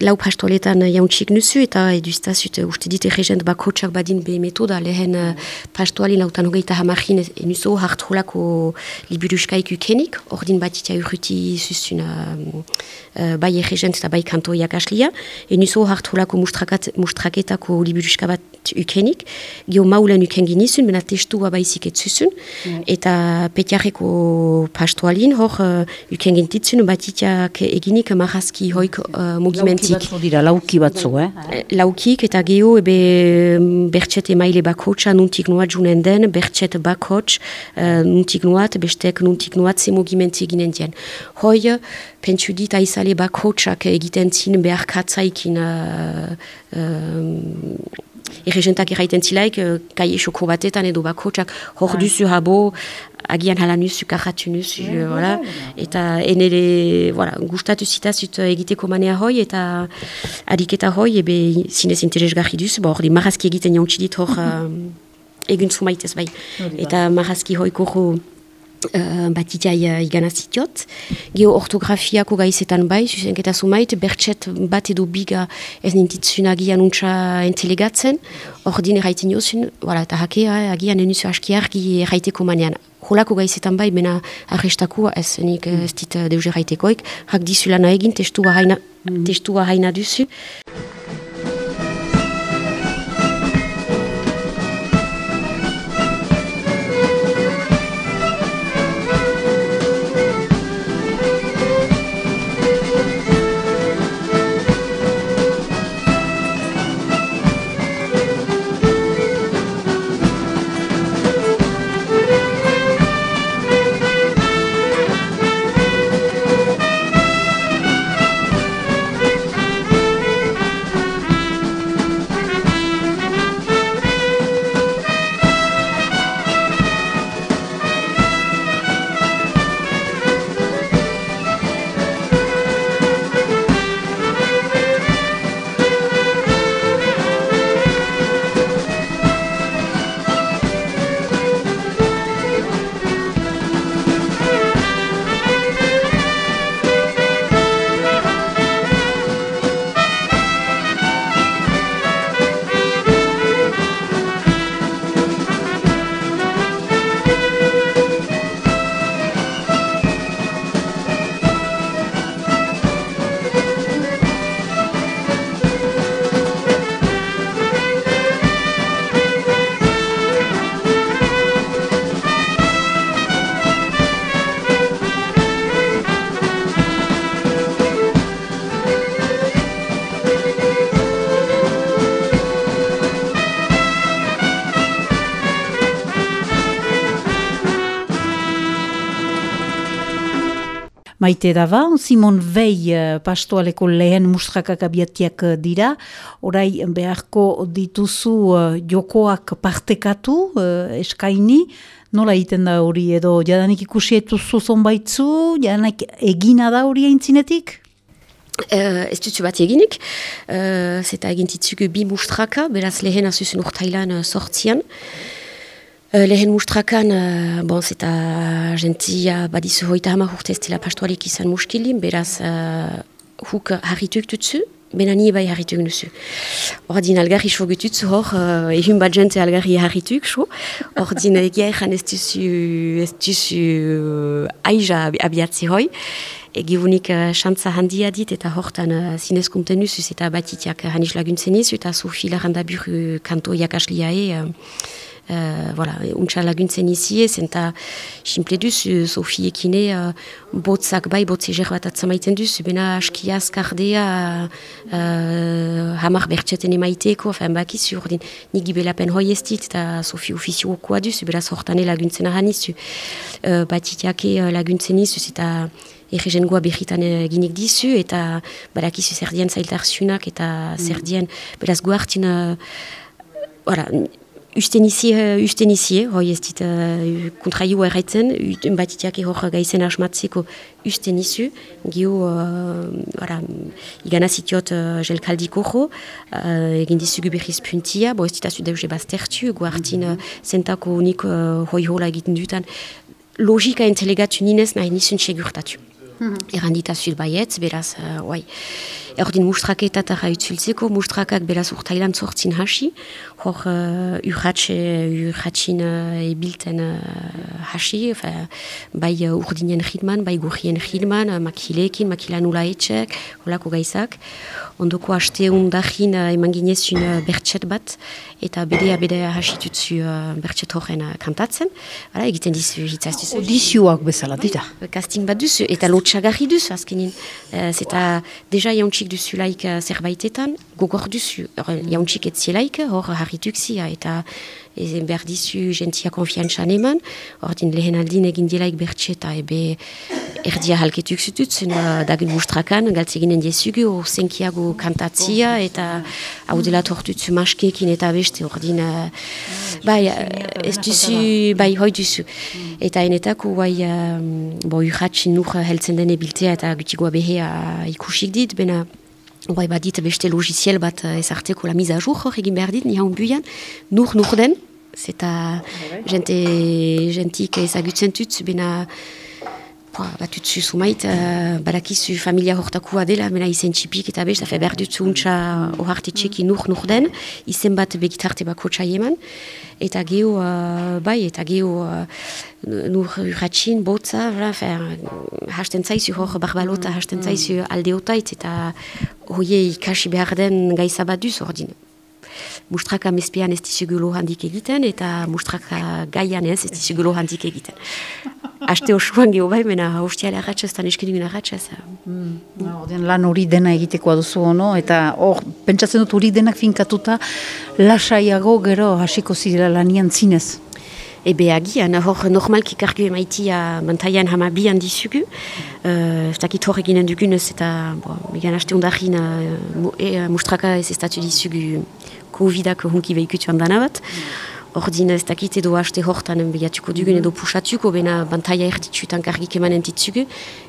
lau pastoaletan jauntxik nuzu eta edustazut uste dit errezent bakotxak badin be metoda lehen uh, pastoali lautan hogeita hamarkin nuzo hartulako liburuskaik ukenik. Ordin bat itia urruti zuzun uh, bai errezent eta bai kanto jakaslia e nuzo hartulako mustraketako liburuska bat ukenik. Gio maulen uken ginizun bena testua baizik zuzun. Mm. eta petiareko pastoalin hor uh, uken gintitzun bat itiak eginik marazki hoik uh, mugimentik Lauki batzu dira, lauki batzu, eh? eh laukik eta geho, ebe mm, bertxet emaile bakotxa nuntik nuat junen den, bertxet bakotx uh, nuntik nuat, bestek nuntik nuat ze mugimenti eginen dien. Hoi, pentsu dit aizale bakotxak egiten zin behar katzaikin uh, uh, Erregentak erraiten zilaik, kai esoko batetan edo bakotxak hor duzu habo, agian hala nuzu, karratu nuzu, voilà. eta enere, voilà, gustatu zitazut egiteko manea hoi, eta ariketa hoi, ebe zinez interesgarri duzu, bo, hori marazki egiten jauntxidit hor uh, egun zumaitez bai, eta marazki hoi korro Uh, batitai uh, iganazitiot. Geo ortografiako gaizetan bai, zuzenketa sumait, bertxet bat edo biga ez nintitzun agian untsa entelegatzen, ordin erraiten jozun, voilà, eta hakea agian enuzu aski argi erraiteko manean holako gaizetan bai, mena arrestakua ez, nik mm. ez dit uh, deuze raitekoik, hak dizulana egin, testua haina, mm. testua haina duzu. Maite daba, Simon Vei uh, pastoaleko lehen mustrakak abiatiak uh, dira, orai beharko dituzu jokoak partekatu eskaini, nola egiten da hori edo jadanik ikusi etuzu zonbaitzu, jadanik egina da hori aintzinetik? Uh, ez dutzu bat eginik, uh, zeta egintitzugu bi mustraka, beraz lehen azuzen urtailan uh, sortzian, lehen mustrakan, uh, bon, zeta gentia badizu hoita hama urte ez dela pastualik izan muskilin, beraz uh, huk harrituk dutzu, bena nie bai harrituk duzu. Ordin algarri so gututzu hor, uh, ehun bat jente algarri harrituk so, ordin egia ezan ez duzu, ez duzu uh, aiza abiatzi hoi, egibunik uh, xantza handia dit eta hortan uh, zinezkumten usuz eta batitiak hanis laguntzen izu eta Sofi Larandabur kanto jakaslia e, Uh, voilà, untsa laguntzen izi ez, eta simple duzu, Sofi ekine, uh, botzak bai, botze ger bat atzamaiten duzu, bena aski azkardea uh, hamar bertxeten emaiteko, fein bakizu, ordin, nik gibelapen hoi ez dit, eta Sofi ofiziokoa duzu, beraz hortane laguntzen ahan izu. Uh, batitiake uh, laguntzen izu, eta errezen goa behitan eginek dizu, eta barakizu zer dien zailtarzunak, eta zer dien, beraz goartin, uh, voilà, ustenizie, ustenizie, hoi ez dit uh, kontraio erraitzen, batitiak hor gaizen asmatzeko ustenizu, gio, uh, ara, igana zitiot uh, jelkaldiko jo, uh, egin dizugu berriz puntia, bo ez ditazu deuze baztertu, guartin uh, zentako unik uh, hoi hola egiten dutan, logika entelegatu ninez, nahi nizun segurtatu. Mm -hmm. Erranditazu baietz, beraz, uh, oai. Erdin mustraketatara utzultzeko, mustrakak beraz urtailan sortzin hasi, hor uh, urratxe, urratxin uh, ebilten uh, hasi, bai uh, urdinen ritman, bai gurrien ritman, uh, makilekin, makilan ula etxek, holako gaizak. Ondoko haste undahin uh, eman ginezun uh, bertxet bat, eta bedea bedea hasitutzu uh, bertxet horren uh, kantatzen. Hala, egiten dizu hitzaz duzu. Audizioak bezala dira. Casting bat duzu, eta lotxagarri duzu azkenin. Uh, zeta deja jauntxik duzu laik uh, zerbaitetan, gogor duzu, jauntxik etzielaik, hor harrituk zia, eta e, behar dizu gentia konfiantzan eman, hor din lehen aldin egin dielaik bertxeta, ebe erdia halketuk zututzen, uh, dagin mustrakan, galtzeginen diezugu, zenkiago kantatzia, eta hau dela tortutzu maskekin eta beste, hor din, uh, bai, ez duzu, bai, hoi duzu. Eta enetako, bai, um, bo, urratxin nur heltzen dene biltea eta gutigoa behea ikusik dit, bena, Bai, badit beste logiziel bat ezarteko la mise a jour hor egin behar dit, nihaun buian, nur nur den, zeta jente, jentik ezagutzen tutz, bena bat utzu sumait, uh, badakizu familia hortakua dela, mena izen txipik eta bez, dafe behar dutzu untsa oharte txeki nur nur den, izen bat begitarte bako txaieman, eta geho, uh, bai, eta geho uh, nur urratxin, botza, hasten zaizu hor barbalota, hasten zaizu aldeotait, eta hoie ikasi behar den gaizabat duz ordin. Mustraka mezpean ez dizugulo handik egiten, eta mustraka gaian ez ez dizugulo handik egiten. Aste osoan geho bai, mena hostiala erratxaz, eta neskenin erratxaz. Mm. lan hori dena egiteko duzu ono, eta hor, pentsatzen dut hori denak finkatuta, lasaiago gero hasiko zidela lanian zinez. Ebe agian, hor normalki kargu emaitia bantaian hama bi handizugu. Uh, ez dakit hor eginen dugunez eta, bo, megan haste ondarin uh, e, mustraka ez ez datu dizugu Covidak hunki behikutu handan bat. Ordin ez dakit edo haste hortan behatuko dugun edo pusatuko, bena bantaia ertitzutan kargik emanen ditzugu.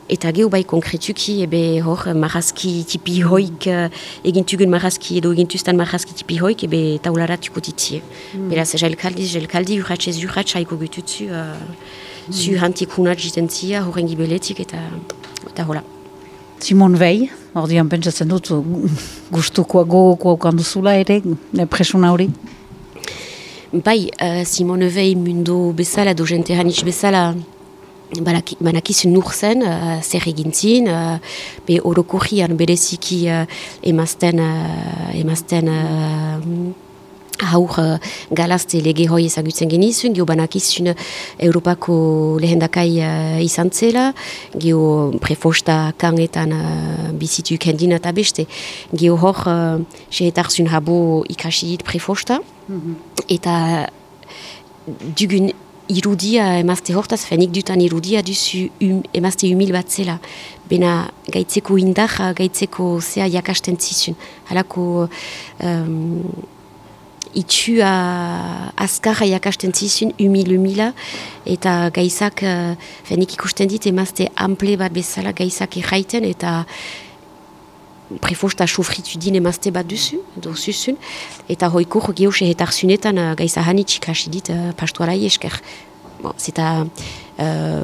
Eta gehu bai konkretuki, ebe hor marazki tipi hoik, uh, egintugun marazki edo egintuztan marazki tipi hoik, ebe taularatuko ditzie. Mm. Beraz, jelkaldi, jelkaldi, urratxez urratx haiko gututzu, uh, mm. zu hantik hunat jitentzia, horren gibeletik, eta, eta hola. Simon Vei, ordian pentsatzen dut, gustukoa gogokoa ukanduzula ere, presuna hori? Bai, uh, Simone Veil mundu bezala, do jente hanitz bezala, banakizun nur zen, uh, zer egintzin, uh, be orokorrian bereziki uh, emazten, uh, emazten uh, haur uh, galazte lege hoi ezagutzen genizun, geho banakizun Europako lehendakai uh, izan zela, geho prefosta kanetan uh, bizitu kendina eta beste, geho hor uh, sehetarzun habo ikasi dit prefosta, Eta dugun irudia emazte hortaz, fenik dutan irudia duzu um, emazte humil bat zela. Bena gaitzeko indar, gaitzeko zea jakasten zizun. Halako um, itxua azkarra jakasten zizun, humil humila. Eta gaizak, uh, fenik ikusten dit emazte ample bat bezala gaizak erraiten. Eta prefosta sofritu din emazte bat duzu, edo zuzun, eta hoiko geho sehetar zunetan uh, gaiza hanitxik hasi dit uh, pastuala iesker. Bon, zeta uh,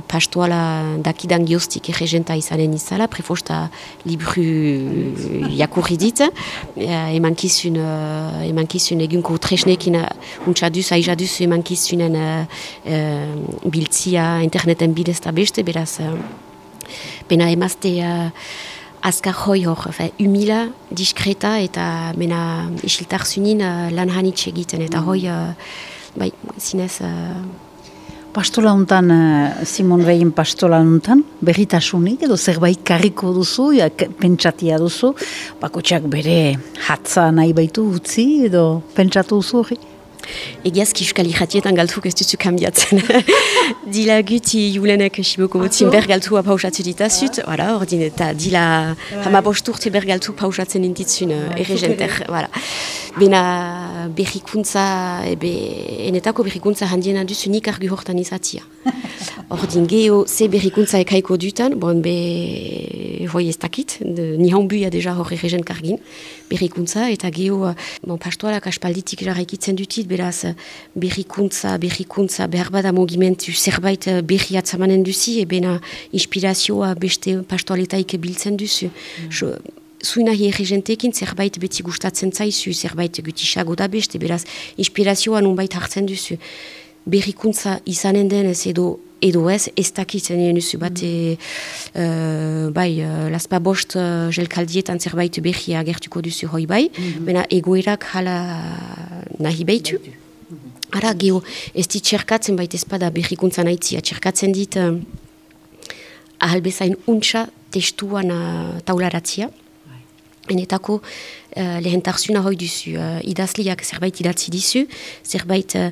pastuala dakidan gioztik erregenta izanen izala, prefosta libru jakurri dit, uh, emankizun, uh, emankizun egunko tresnekin uh, untsaduz, aizaduz emankizunen uh, uh, biltzia interneten bidez eta beste, beraz, uh, Bena emazte uh, azkar hoi hor, humila, diskreta eta bena isiltar zunin uh, lan hanitxe egiten. Eta hoi, uh, bai, zinez... Uh, Pastola untan, Simon Veien pastola untan, berritasunik edo zerbait karriko duzu, ja, pentsatia duzu, bakotxak bere hatza nahi baitu utzi edo pentsatu duzu hori? Egiazki euskal irratietan galtuk ez duzu kambiatzen. dila guti julenek siboko botzin ber galtua pausatu ditazut, voilà, ordin eta dila hama bosturte ber galtu pausatzen intitzun uh, erregenter. Voilà. Bena berrikuntza, ebe, enetako berrikuntza handiena duzu nik argi hortan izatia. Ordin geho ze berrikuntza ekaiko dutan, bon be hoi ez dakit, ni hanbuia deja hor erregen kargin, berrikuntza, eta geho, bon, pastoalak aspalditik jarraikitzen dutit, beraz berrikuntza, berrikuntza, behar bada mogimentu zerbait eh, berri atzamanen duzi, ebena inspirazioa beste pastoaletaik biltzen duzu. Mm. Zuina jentekin zerbait beti gustatzen zaizu, zerbait gutisago da beste, beraz inspirazioa nunbait hartzen duzu. Berrikuntza izanen denez edo edo ez, ez dakitzen egin duzu bat, e, bai, uh, laspa bost uh, jelkaldietan zerbait berri agertuko duzu hoi bai, mm -hmm. bena egoerak hala nahi behitu. Ara, geho, ez dit txerkatzen baita ezpada berrikuntza nahitzia, txerkatzen dit uh, ahalbezain untxa testuan uh, taularatzia. Enetako uh, lehentarzuna hoi duzu, uh, idazliak zerbait idatzi dizu, zerbait uh,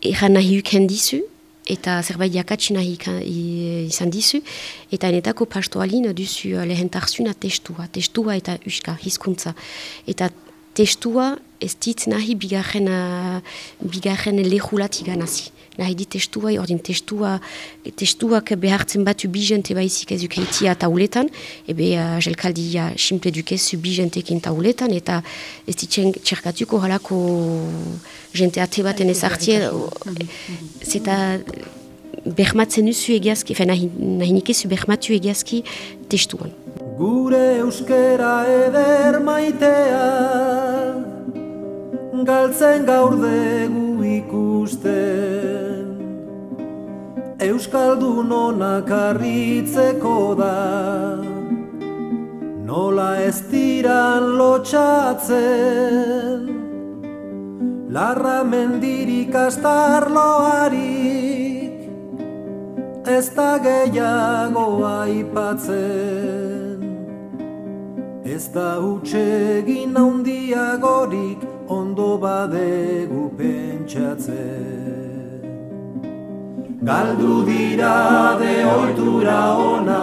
erran nahi uken dizu, eta zerbait jakatsi nahi izan dizu, eta enetako pastoalin duzu uh, lehentarzuna testua, testua eta uska, hizkuntza. Eta testua ez dit nahi bigarren, uh, bigarren lehulat iganazi. Nahi dit testua, ordin testua, testuak behartzen batu bijente baizik ez ukeitia tauletan, ebe uh, jelkaldia simple dukezu bijentekin tauletan, eta ez ditzen txerkatuko halako jente ate baten ez hartie, zeta behmatzen duzu egiazki, fe nahi, nahi nikezu behmatu egiazki testuan. Gure euskera eder maitea galtzen gaur dugu ikusten Euskaldun onak arritzeko da Nola ez tiran lotxatzen Larra mendirik astarloarik Ez da gehiago aipatzen Ez da utxegin handiagorik ondo badegu pentsatzen. Galdu dira de oitura ona,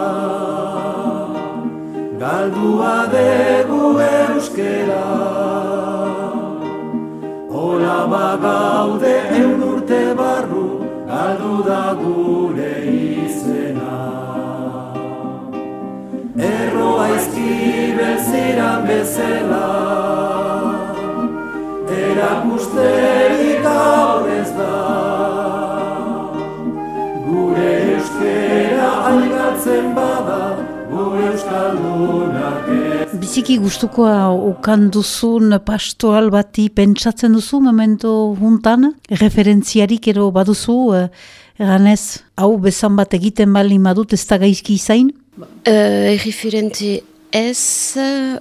galdua degu euskera. Ola bagaude eun urte barru, galdu da gure izena. Erroa izkibel ziran bezela, erakusterik aurrez da algatzen bada Gure euskaldunak ez Biziki gustukoa okan duzun pastoal bati pentsatzen duzu memento juntan? Referentziarik ero baduzu, eh, eganez, hau bezan bat egiten bali madut ez da gaizki izain? Uh, referente ez, uh,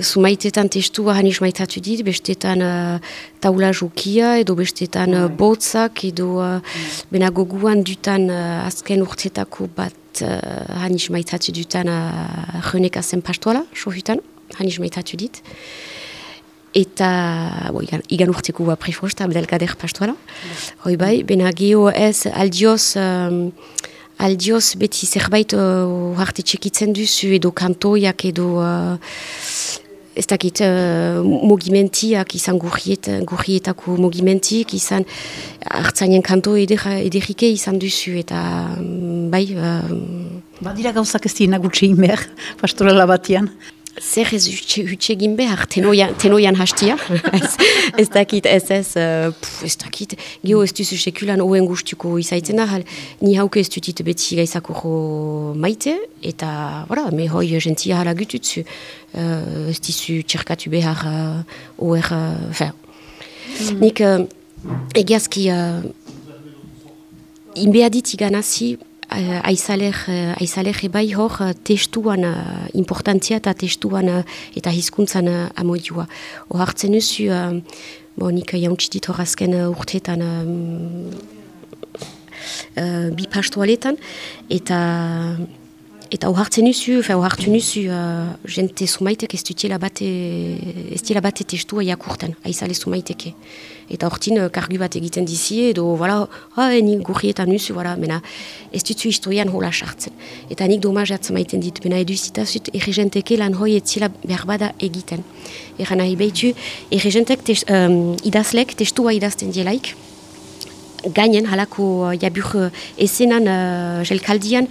zumaitetan testua hanis maitatu dit, bestetan uh, taula jokia, edo bestetan uh, botzak, edo uh, bena goguan dutan uh, azken urtetako bat uh, hanis maitatu dutan uh, reneka zen pastoala, sohutan, hanis maitatu dit. Eta, bo, igan, igan urteko uh, prefosta, abdelkader pastoala. Hoi bai, bena geho ez aldioz... Um, aldioz beti zerbait uh, harte txekitzen duzu edo kantoiak edo uh, ez dakit uh, mogimentiak izan gurriet, gurrietako mogimentik izan hartzainen kanto ederike izan duzu eta um, bai... Uh, Badira gauzak ez dira gutxe inber, pastorela batian. Zer ez hutxe egin behar, tenoian, tenoian hastia. ez, ez dakit, ez ez, uh, ez dakit, geho ez duzu sekulan oen guztuko izaiten ahal, ni hauke ez dutit beti gaizako maite, eta, voilà, me hoi gentia hala gututzu, uh, ez duzu txerkatu behar uh, oer, uh, fer. Mm. Nik, uh, egiazki, uh, inbeadit iganazi, uh, aizaler, uh, ebai hor uh, testuan uh, importantzia eta testuan uh, eta hizkuntzan uh, amodioa. Hor hartzen duzu, uh, bo, nik jauntzitit hor azken uh, urteetan um, uh, bi pastoaletan, eta Eta hau hartzen nuzu, hau hartu nuzu, uh, jente sumaitek ez dutiela bate, ez dutiela bate testua jakurten, aizale sumaiteke. Eta hortin uh, kargu bat egiten dizi, edo, voilà, ah, nik gurrietan nuzu, voilà, mena, ez dutu historian hola sartzen. Eta nik domaz jatzen maiten dit, mena edu zitazut, erregenteke lan hoi ez zila berbada egiten. Eran nahi behitu, erregentek um, idazlek, testua idazten dielaik, gainen halako uh, jabur uh, esenan uh, jelkaldian,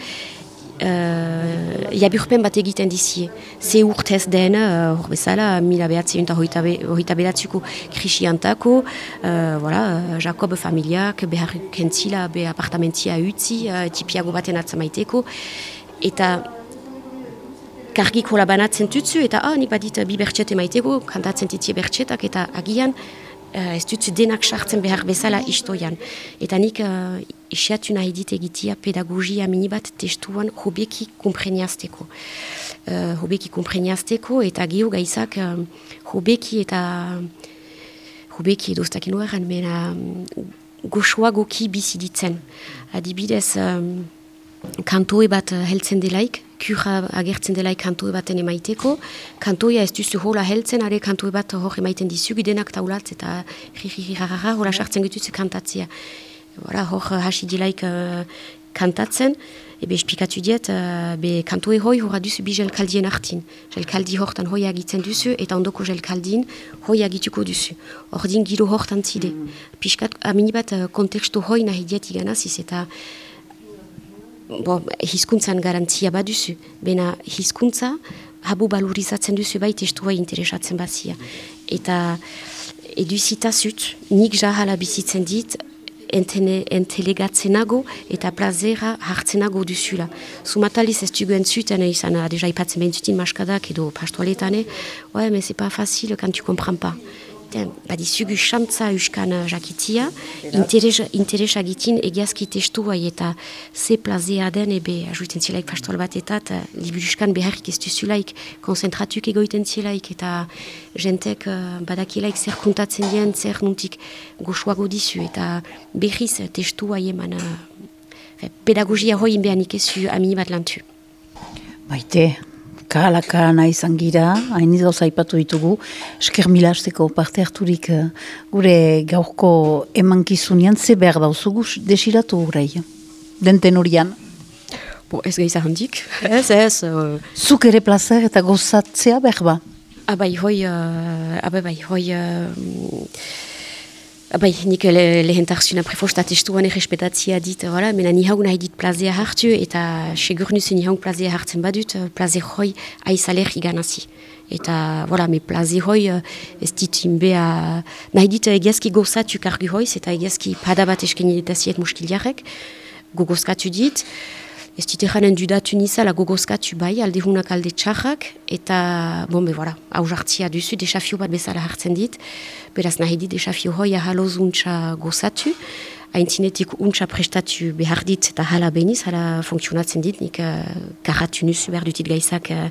uh, jaburpen bat egiten dizie. Ze urtez den, uh, hor bezala, mila behatzi eta hoita behatzuko krisiantako, uh, voilà, Jakob familiak behar kentzila be apartamentia utzi, uh, tipiago baten atzamaiteko, eta kargiko labanatzen tutzu, eta ah, nik badit bi bertxete maiteko, kantatzen titie bertxetak, eta agian, uh, ez dut denak sartzen behar bezala istoian. Eta nik uh, isiatu nahi dit egitea pedagogia minibat testuan hobeki kompreniazteko. Uh, hobeki kompreniazteko eta geho gaizak uh, hobeki eta hobeki edoztak inoaren mena um, goxoa goki biziditzen. Adibidez, um, kantoe bat heltzen delaik, kura agertzen dela kantoe baten emaiteko. Kantoia ez duzu hola heltzen, are kantoe bat hor emaiten dizugu denak taulatz eta rirrirrirarra hola sartzen gituzu kantatzia. Hora, hor hasi dilaik uh, kantatzen, ebe espikatu diet, uh, be kantoe hoi horra duzu bi jelkaldien hartin. Jelkaldi hortan hoi agitzen duzu eta ondoko jelkaldin hoi agituko duzu. Hor din giro hortan zide. Mm. Piskat, aminibat uh, kontekstu hoi nahi diet iganaziz eta bo, hizkuntzan garantzia baduzu, bena hizkuntza habu balurizatzen duzu bai testua interesatzen bazia. Eta eduzita zut, nik jahala bizitzen dit, entelegatzenago eta plazera hartzenago duzula. Sumataliz ez duguen zuten, izan deja ipatzen behin zutin maskadak edo pastualetane, oe, me se pa facile quand tu comprends pas badizugu xantza euskan jakitia, interesa gitin egiazki testua eta ze plazea den ebe ajuiten zilaik pastoal batetat, liburuskan beharrik ez duzulaik, konzentratuk egoiten zilaik eta jentek uh, badakilaik zer kontatzen dien, zer nuntik goxuago dizu eta berriz testua jeman uh, pedagogia hoi inbeanik ezu amini bat lantu. Baite, kahalaka nahi gira, hain izau zaipatu ditugu, esker milasteko parte harturik uh, gure gaurko emankizunian, ze behar dauzugu desiratu gurei, denten horian? Bo, ez gaiza handik, ez, ez. Uh... Zuk ere plazer eta gozatzea behar ba? Abai, hoi, uh, abai, bai, hoi, uh, Bai, nik le, lehentarzuna prefosta testuan errespetatzia dit, voilà, mena ni nahi dit plazea hartu, eta segur nuzu ni haun plazea hartzen badut, plaze hoi aizaler iganazi. Eta, voilà, me plaze hoi ez dit inbea, nahi dit egiazki gozatu kargu hoiz, eta egiazki padabat eskeni detaziet muskiliarek, gogozkatu dit, ez dit eranen dudatu nizala gogozkatu bai, alde hunak alde txarrak, eta, bon, be, voilà, hau jartzia duzu, desafio bat bezala hartzen dit, beraz nahi dit desafio hoi ahalozuntza gozatu, haintzinetik untsa prestatu behar dit eta hala beniz, hala funksionatzen dit, nik uh, karratu nuzu behar dutit gaizak uh,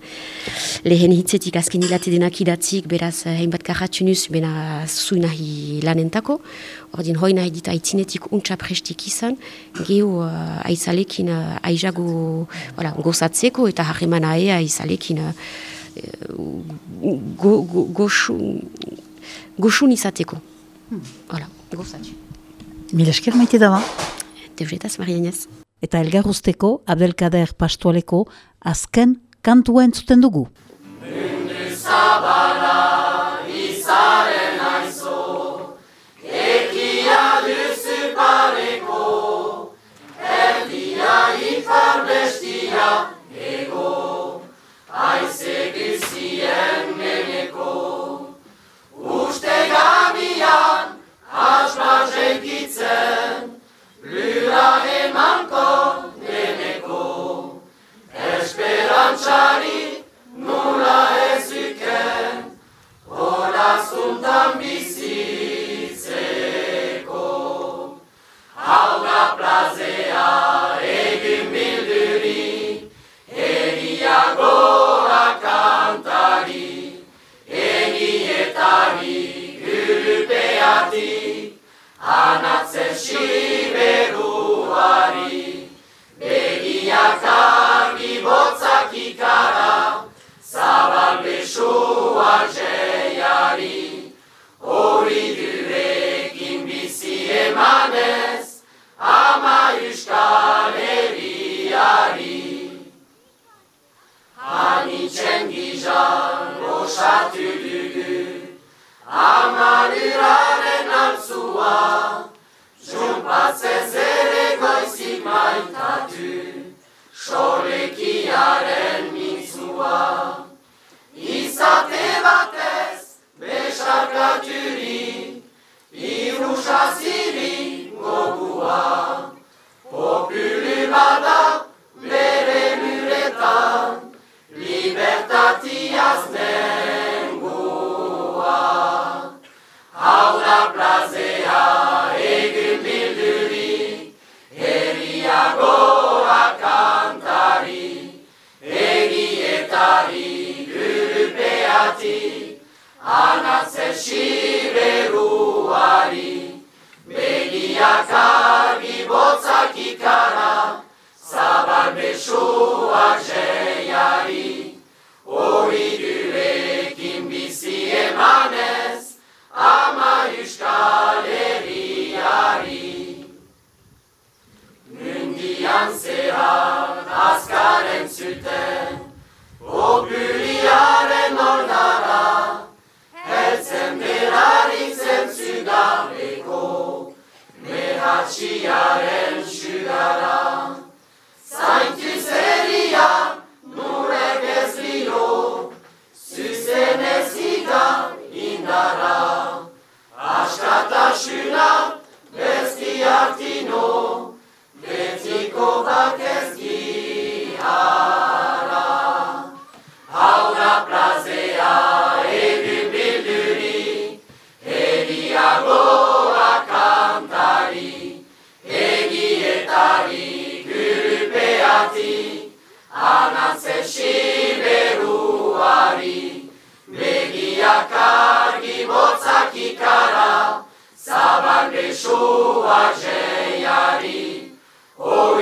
lehen hitzetik azken hilate denak idatzik, beraz uh, hainbat karratu nuzu bena zui nahi lanentako. Ordin hoi nahi dit haintzinetik untsa prestik izan, geho uh, aizalekin uh, aizago voilà, gozatzeko eta harreman ahe aizalekin uh, go, go, goxun izateko. Hmm. Voilà, gozatu. Mil esker maite daba. Deuretaz, Marianez. Eta elgar usteko, Abdelkader Pastualeko, azken kantua entzuten dugu. Mundu zabala, jakarri botzak ikara, zabar besoa jeiari, hori durekin bizi emanez, ama euskal erriari. Nundian zehar askaren zuten, Opuriaren ordara, Herzen berarik zentzu gabe, hasiaren sugara. Zaintu zeria, nurek ez dio, zuzen ez indara. Askatasunak, Yeshua Jeyari, O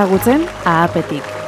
ezagutzen ahapetik.